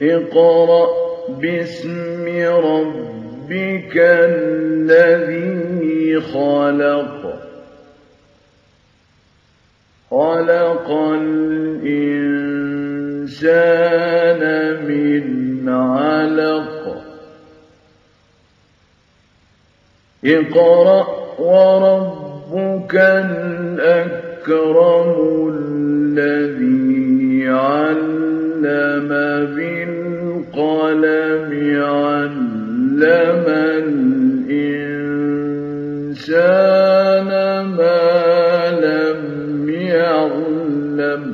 اقْرَأْ بِاسْمِ رَبِّكَ الَّذِي خَلَقَ. خَلَقَ الْإِنسَانَ مِنْ عَلَقٍ. اقْرَأْ وَرَبُّكَ الْأَكْرَمُ الَّذِي بِالْقَلَمِ عَلَّمَ الْإِنسَانَ مَا لَمْ يَعْلَمْ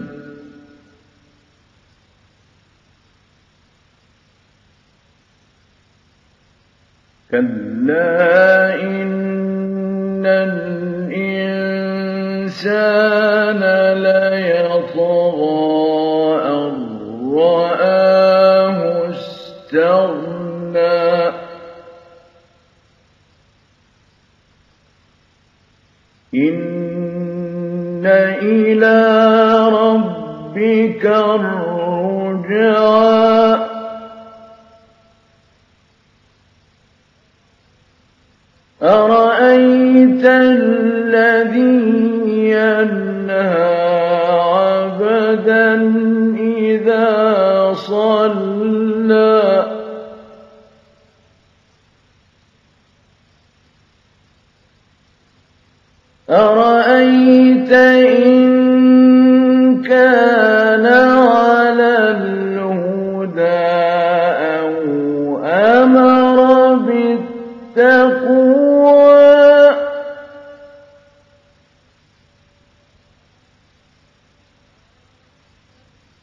كَلَّا إِنَّ الْإِنسَانَ لَيَطْغَىٰ إِنَّ إِلَىٰ رَبِّكَ الرُّجْعَىٰ أَرَأَيْتَ الَّذِي يَنْهَىٰ عَبْدًا إِذَا صَلَّىٰ أَرَأَيْتَ إِن كَانَ عَلَى الْهُدَىٰ أَوْ أَمَرَ بِالتَّقْوَىٰ.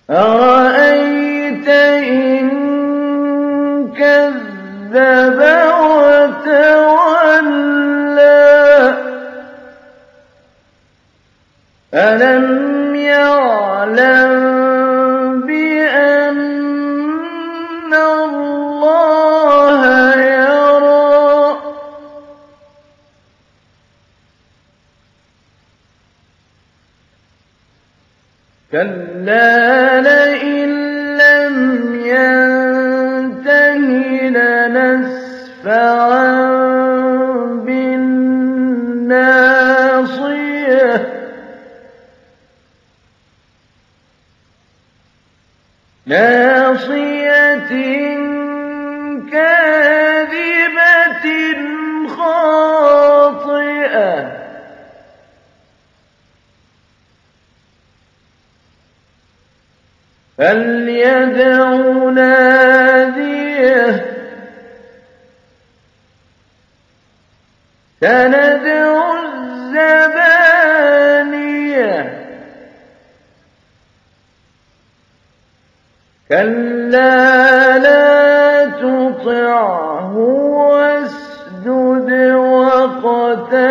أَرَأَيْتَ إِن كَذَّبَ وَتَوَلَّىٰ أَلَمْ يَعْلَم بِأَنَّ اللَّهَ يَرَىٰ؟ كَلَّا لَئِن كَاذِبَةٍ خَاطِئَةٍ. فَلْيَدْعُ نَادِيَهُ. سَنَدْعُ كلا لا تطعه واسجد وقتل